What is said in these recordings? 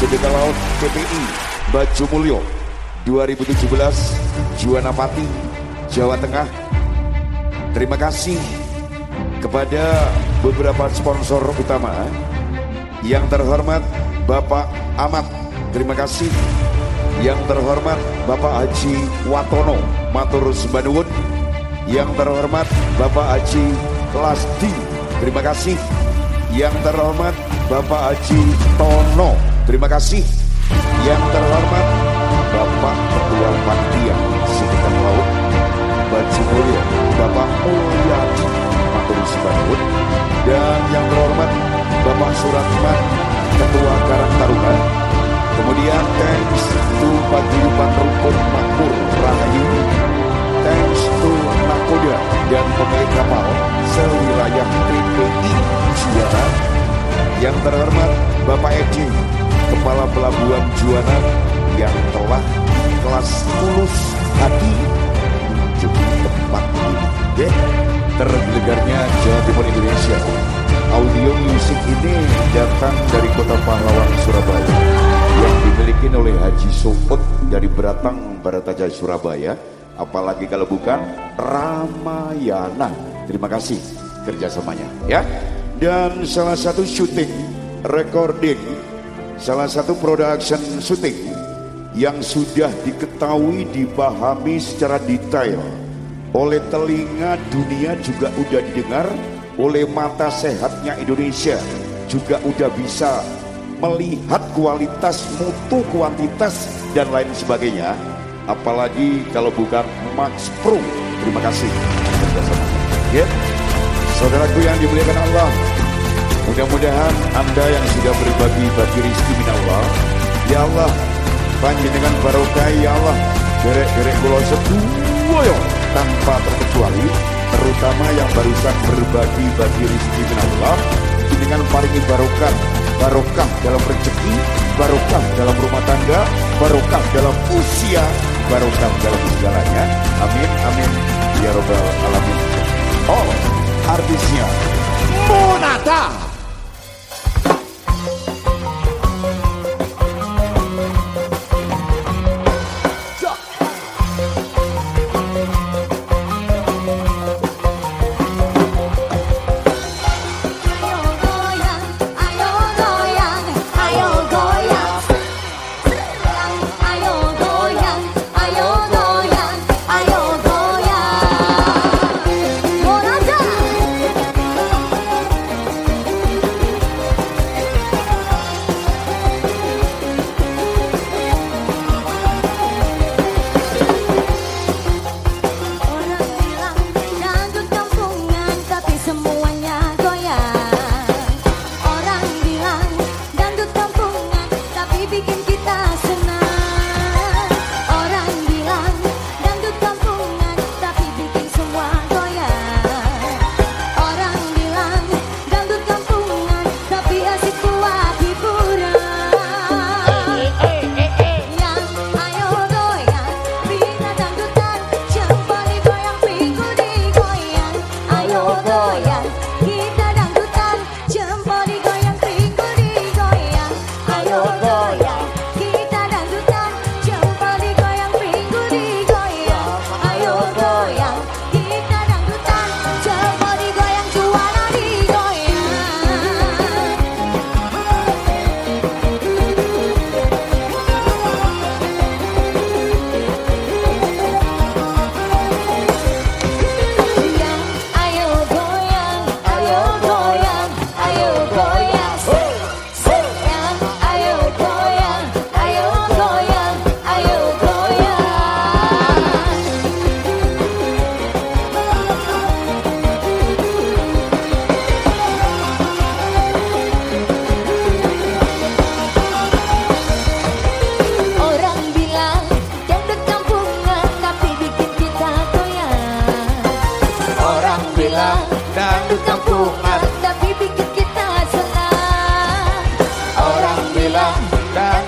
Sedekah Laut PPI Baju Mulyo 2017 Juana Pati Jawa Tengah. Terima kasih kepada beberapa sponsor utama. Yang terhormat Bapak Ahmad terima kasih. Yang terhormat Bapak Haji Watono Matur Sembanuwun yang terhormat Bapak Haji Lasdi terima kasih. Yang terhormat Bapak Haji Tono terima kasih. Yang terhormat Bapak Ketua Panitia Sedekah Laut Baju Mulia Bapak Mulyadi Matur Sembanuwun dan yang terhormat Bapak Suratman Ketua Karang Taruna. Kemudian thanks to Paguyuban Rukun Makmur Rahayu. Thanks to Nakoda dan pemilik kapal sewilayah TPI Juara. Yang terhormat Bapak Edi Kepala Pelabuhan Juana yang telah kelas tulus hati menunjuki tempat ini. Yeah. tergelegarnya Jawa Timur Indonesia. Audio musik ini datang dari kota pahlawan Surabaya yang dimiliki oleh Haji Soot dari Beratang Barataja Surabaya. Apalagi kalau bukan Ramayana. Terima kasih kerjasamanya ya. Dan salah satu syuting recording salah satu production syuting yang sudah diketahui dipahami secara detail oleh telinga dunia juga udah didengar oleh mata sehatnya Indonesia juga udah bisa melihat kualitas mutu kuantitas dan lain sebagainya. Apalagi kalau bukan Max Pro. Terima kasih. Ya. Saudaraku yang dimuliakan Allah mudah-mudahan anda yang sudah berbagi bagi rizki min Allah ya Allah panjenengan barokah ya Allah gerek-gerek kula sedoyo tanpa terkecuali terutama yang barusan berbagi bagi rizki min Allah dengan paringi barokah barokah dalam rezeki barokah dalam rumah tangga barokah dalam usia barokah dalam segalanya. Amin amin. Ya robbal alamin. Oh artisnya Monata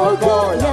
Ayo goyang